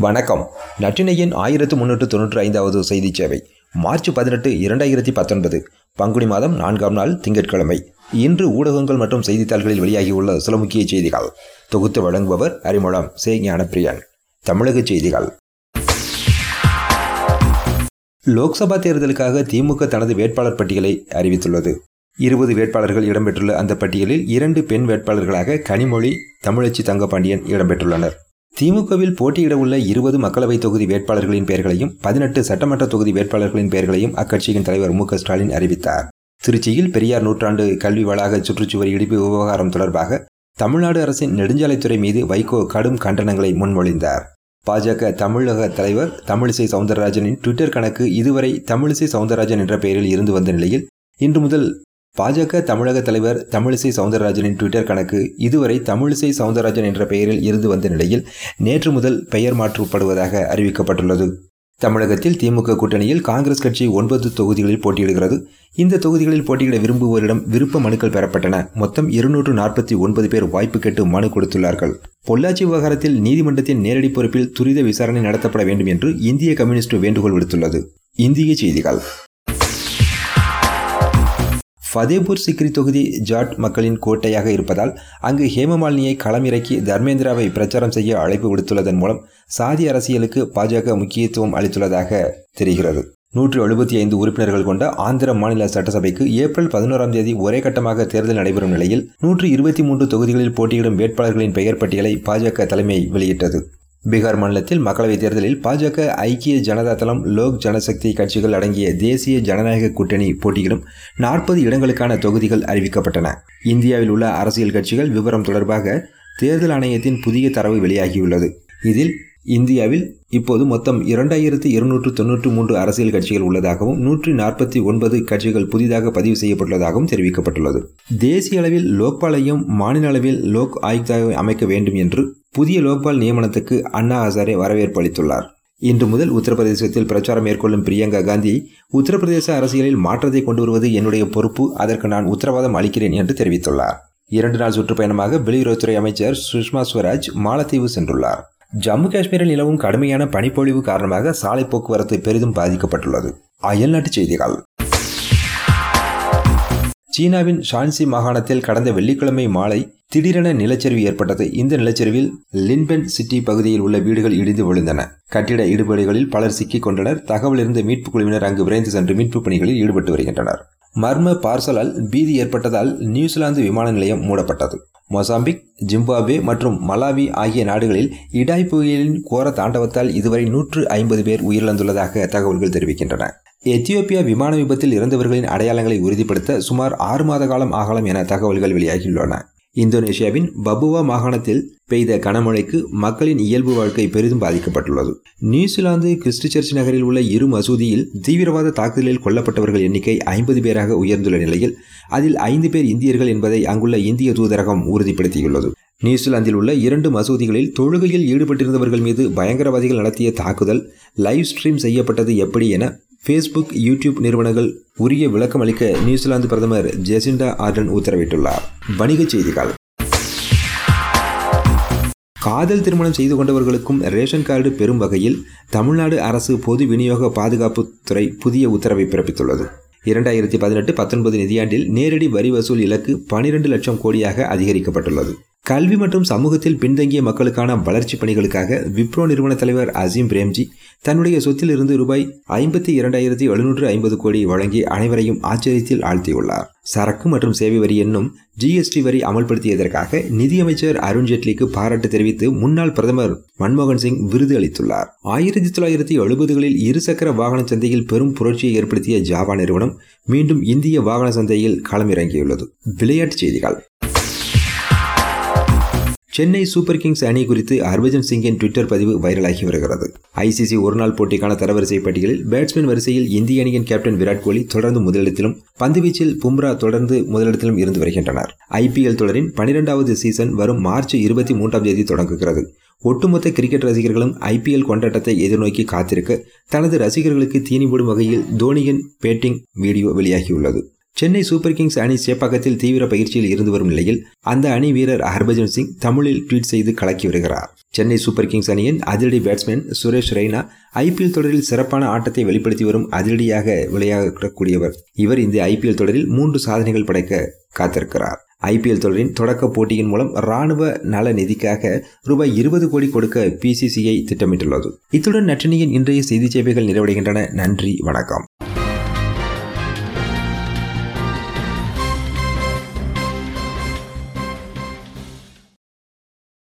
வணக்கம். நற்றினையின் ஆயிரத்து முன்னூற்று தொன்னூற்றி ஐந்தாவது செய்தி சேவை. மார்ச் பதினெட்டு இரண்டாயிரத்தி பத்தொன்பது. பங்குனி மாதம் நான்காம் நாள் திங்கட்கிழமை. இன்று ஊடகங்கள் மற்றும் செய்தித்தாள்களில் வெளியாகியுள்ள சில முக்கிய செய்திகள். தொகுத்து வழங்குபவர் அறிமுகம் சே. ஞானப்பிரியன். தமிழக செய்திகள். லோக்சபா தேர்தலுக்காக திமுக தனது வேட்பாளர் பட்டியலை அறிவித்துள்ளது. இருபது வேட்பாளர்கள் இடம்பெற்றுள்ள அந்த பட்டியலில் இரண்டு பெண் வேட்பாளர்களாக கனிமொழி தமிழச்சி தங்கபாண்டியன் இடம்பெற்றுள்ளனர். திமுகவில் போட்டியிட உள்ள இருபது மக்களவைத் தொகுதி வேட்பாளர்களின் பெயர்களையும் பதினெட்டு சட்டமன்ற தொகுதி வேட்பாளர்களின் பெயர்களையும் அக்கட்சியின் தலைவர் மு ஸ்டாலின் அறிவித்தார். திருச்சியில் பெரியார் நூற்றாண்டு கல்வி வளாக சுற்றுச்சுவர் இடிப்பு விவகாரம் தொடர்பாக தமிழ்நாடு அரசின் நெடுஞ்சாலைத்துறை மீது வைகோ கடும் கண்டனங்களை முன்மொழிந்தார். பாஜக தமிழக தலைவர் தமிழிசை சவுந்தரராஜனின் ட்விட்டர் கணக்கு இதுவரை தமிழிசை சவுந்தரராஜன் என்ற பெயரில் இருந்து வந்த நிலையில் இன்று முதல் பாஜக தமிழக தலைவர் தமிழிசை சவுந்தரராஜனின் ட்விட்டர் கணக்கு இதுவரை தமிழிசை சவுந்தரராஜன் என்ற பெயரில் இருந்து வந்த நிலையில் நேற்று முதல் பெயர் மாற்றப்படுவதாக அறிவிக்கப்பட்டுள்ளது. தமிழகத்தில் திமுக கூட்டணியில் காங்கிரஸ் கட்சி ஒன்பது தொகுதிகளில் போட்டியிடுகிறது. இந்த தொகுதிகளில் போட்டியிட விரும்புவோரிடம் விருப்ப மனுக்கள் பெறப்பட்டன. மொத்தம் இருநூற்று நாற்பத்தி ஒன்பது பேர் வாய்ப்பு கேட்டு மனு கொடுத்துள்ளார்கள். பொள்ளாச்சி விவகாரத்தில் நீதிமன்றத்தின் நேரடி பொறுப்பில் துரித விசாரணை நடத்தப்பட வேண்டும் என்று இந்திய கம்யூனிஸ்ட் வேண்டுகோள் விடுத்துள்ளது. இந்திய செய்திகள். ஃபதேபூர் சிக்ரி தொகுதி ஜாட் மக்களின் கோட்டையாக இருப்பதால் அங்கு ஹேமமாலினியை களமிறக்கி தர்மேந்திராவை பிரச்சாரம் செய்ய அழைப்பு விடுத்துள்ளதன் மூலம் சாதி அரசியலுக்கு பாஜக முக்கியத்துவம் அளித்துள்ளதாக தெரிகிறது. நூற்று எழுபத்தி ஐந்து உறுப்பினர்கள் கொண்ட ஆந்திர மாநில சட்டசபைக்கு ஏப்ரல் பதினோராம் தேதி ஒரே கட்டமாக தேர்தல் நடைபெறும் நிலையில் நூற்று இருபத்தி மூன்று தொகுதிகளில் போட்டியிடும் வேட்பாளர்களின் பெயர் பட்டியலை பாஜக தலைமை வெளியிட்டது. பீகார் மாநிலத்தில் மக்களவைத் தேர்தலில் பாஜக ஐக்கிய ஜனதா தளம் லோக் ஜனசக்தி கட்சிகள் அடங்கிய தேசிய ஜனநாயக கூட்டணி போட்டியிடும் நாற்பது இடங்களுக்கான தொகுதிகள் அறிவிக்கப்பட்டன. இந்தியாவில் உள்ள அரசியல் கட்சிகள் விவரம் தொடர்பாக தேர்தல் ஆணையத்தின் புதிய தரவு வெளியாகியுள்ளது. இதில் இந்தியாவில் இப்போது மொத்தம் இரண்டாயிரத்தி இருநூற்று தொன்னூற்று மூன்று அரசியல் கட்சிகள் உள்ளதாகவும் நூற்றி நாற்பத்தி ஒன்பது கட்சிகள் புதிதாக பதிவு செய்யப்பட்டுள்ளதாகவும் தெரிவிக்கப்பட்டுள்ளது. தேசிய அளவில் லோக்பாலையும் மாநில அளவில் லோக் ஆயுக்தாவை அமைக்க வேண்டும் என்று புதிய லோக்பால் நியமனத்துக்கு அண்ணா ஹசாரே வரவேற்பு அளித்துள்ளார். இன்று முதல் உத்தரப்பிரதேசத்தில் பிரச்சாரம் மேற்கொள்ளும் பிரியங்கா காந்தி உத்தரப்பிரதேச அரசியலில் மாற்றத்தை கொண்டு வருவது என்னுடைய பொறுப்பு அதற்கு நான் உத்தரவாதம் அளிக்கிறேன் என்று தெரிவித்துள்ளார். இரண்டு நாள் சுற்றுப்பயணமாக வெளியுறவுத்துறை அமைச்சர் சுஷ்மா ஸ்வராஜ் மாலத்தீவு சென்றுள்ளார். ஜம்மு காஷ்மீரில் நிலவும் கடுமையான பனிப்பொழிவு காரணமாக சாலை போக்குவரத்து பெரிதும் பாதிக்கப்பட்டுள்ளது. அயல்நாட்டு செய்திகள். சீனாவின் ஷான்சி மாகாணத்தில் கடந்த வெள்ளிக்கிழமை மாலை திடீரென நிலச்சரிவு ஏற்பட்டது. இந்த நிலச்சரிவில் லின்பென் சிட்டி பகுதியில் உள்ள வீடுகள் இடிந்து விழுந்தன. கட்டிட இடுபாடுகளில் பலர் சிக்கிக் கொண்டனர். தகவல் இருந்த மீட்புக் குழுவினர் அங்கு விரைந்து சென்று மீட்புப் பணிகளில் ஈடுபட்டு வருகின்றனர். மர்ம பார்சலால் பீதி ஏற்பட்டதால் நியூசிலாந்து விமான நிலையம் மூடப்பட்டது. மொசாம்பிக் ஜிம்பாப்வே மற்றும் மலாவி ஆகிய நாடுகளில் இடாய் புயலின் கோர தாண்டவத்தால் இதுவரை நூற்று ஐம்பது பேர் உயிரிழந்துள்ளதாக தகவல்கள் தெரிவிக்கின்றன. எத்தியோப்பியா விமான விபத்தில் இறந்தவர்களின் அடையாளங்களை உறுதிப்படுத்த சுமார் ஆறு மாத காலம் ஆகலாம் என தகவல்கள் வெளியாகியுள்ளன. இந்தோனேஷியாவின் பபுவா மாகாணத்தில் பெய்த கனமழைக்கு மக்களின் இயல்பு வாழ்க்கை பெரிதும் பாதிக்கப்பட்டுள்ளது. நியூசிலாந்து கிறிஸ்டசர்ச் நகரில் உள்ள இரு மசூதியில் தீவிரவாத தாக்குதலில் கொல்லப்பட்டவர்கள் எண்ணிக்கை ஐம்பது பேராக உயர்ந்துள்ள நிலையில் அதில் ஐந்து பேர் இந்தியர்கள் என்பதை அங்குள்ள இந்திய தூதரகம் உறுதிப்படுத்தியுள்ளது. நியூசிலாந்தில் உள்ள இரண்டு மசூதிகளில் தொழுகையில் ஈடுபட்டிருந்தவர்கள் மீது பயங்கரவாதிகள் நடத்திய தாக்குதல் லைவ் ஸ்ட்ரீம் செய்யப்பட்டது எப்படி என ஃபேஸ்புக் யூடியூப் நிறுவனங்கள் உரிய விளக்கம் அளிக்க நியூசிலாந்து பிரதமர் ஜெசிண்டா ஆர்டன் உத்தரவிட்டுள்ளார். வணிகச் செய்திகள். காதல் திருமணம் செய்து கொண்டவர்களுக்கும் ரேஷன் கார்டு பெறும் வகையில் தமிழ்நாடு அரசு பொது விநியோக பாதுகாப்புத்துறை புதிய உத்தரவை பிறப்பித்துள்ளது. இரண்டாயிரத்தி பதினெட்டு பத்தொன்பது நிதியாண்டில் நேரடி வரி வசூல் இலக்கு பனிரெண்டு லட்சம் கோடியாக அதிகரிக்கப்பட்டுள்ளது. கல்வி மற்றும் சமூகத்தில் பின்தங்கிய மக்களுக்கான வளர்ச்சி பணிகளுக்காக விப்ரோ நிறுவன தலைவர் அசீம் பிரேம்ஜி தன்னுடைய சொத்தில் இருந்து ரூபாய் ஐம்பத்தி இரண்டாயிரத்தி எழுநூற்று ஐம்பது கோடி வழங்கி அனைவரையும் ஆச்சரியத்தில் ஆழ்த்தியுள்ளார். சரக்கு மற்றும் சேவை வரி என்னும் ஜிஎஸ்டி வரி அமல்படுத்தியதற்காக நிதியமைச்சர் அருண்ஜேட்லிக்கு பாராட்டு தெரிவித்து முன்னாள் பிரதமர் மன்மோகன் சிங் விருது அளித்துள்ளார். ஆயிரத்தி தொள்ளாயிரத்தி எழுபதுகளில் இருசக்கர வாகன சந்தையில் பெரும் புரட்சியை ஏற்படுத்திய ஜாவா நிறுவனம் மீண்டும் இந்திய வாகன சந்தையில் களமிறங்கியுள்ளது. விளையாட்டுச் செய்திகள். சென்னை சூப்பர் கிங்ஸ் அணி குறித்து ஹர்பஜன் சிங்கின் ட்விட்டர் பதிவு வைரலாகி வருகிறது. ஐசிசி ஒருநாள் போட்டிக்கான தரவரிசை பட்டியலில் பேட்ஸ்மேன் வரிசையில் இந்திய அணியின் கேப்டன் விராட் கோலி தொடர்ந்து முதலிடத்திலும் பந்துவீச்சில் பும்ரா தொடர்ந்து முதலிடத்திலும் இருந்து வருகின்றனர். ஐபிஎல் தொடரின் பனிரெண்டாவது சீசன் வரும் மார்ச் இருபத்தி மூன்றாம் தேதி தொடங்குகிறது. ஒட்டுமொத்த கிரிக்கெட் ரசிகர்களும் ஐபிஎல் கொண்டாட்டத்தை எதிர்நோக்கி காத்திருக்க தனது ரசிகர்களுக்கு தீனி போடும் வகையில் தோனியின் பேட்டிங் வீடியோ வெளியாகியுள்ளது. சென்னை சூப்பர் கிங்ஸ் அணி சேப்பாக்கத்தில் தீவிர பயிற்சியில் இருந்து வரும் நிலையில் அந்த அணி வீரர் ஹர்பஜன் சிங் தமிழில் ட்வீட் செய்து கலக்கி வருகிறார். சென்னை சூப்பர் கிங்ஸ் அணியின் அதிரடி பேட்ஸ்மேன் சுரேஷ் ரெய்னா ஐபிஎல் தொடரில் சிறப்பான ஆட்டத்தை வெளிப்படுத்தி வரும் அதிரடியாக விளையாடக்கூடியவர். இவர் இந்த ஐபிஎல் தொடரில் மூன்று சாதனைகள் படைக்க காத்திருக்கிறார். ஐபிஎல் தொடரின் தொடக்க போட்டியின் மூலம் ராணுவ நல நிதிக்காக ரூபாய் இருபது கோடி கொடுக்க பிசிசிஐ திட்டமிட்டுள்ளது. இத்துடன் நற்றினியின் இன்றைய செய்தி சேவைகள் நிறைவடைகின்றன. நன்றி வணக்கம்.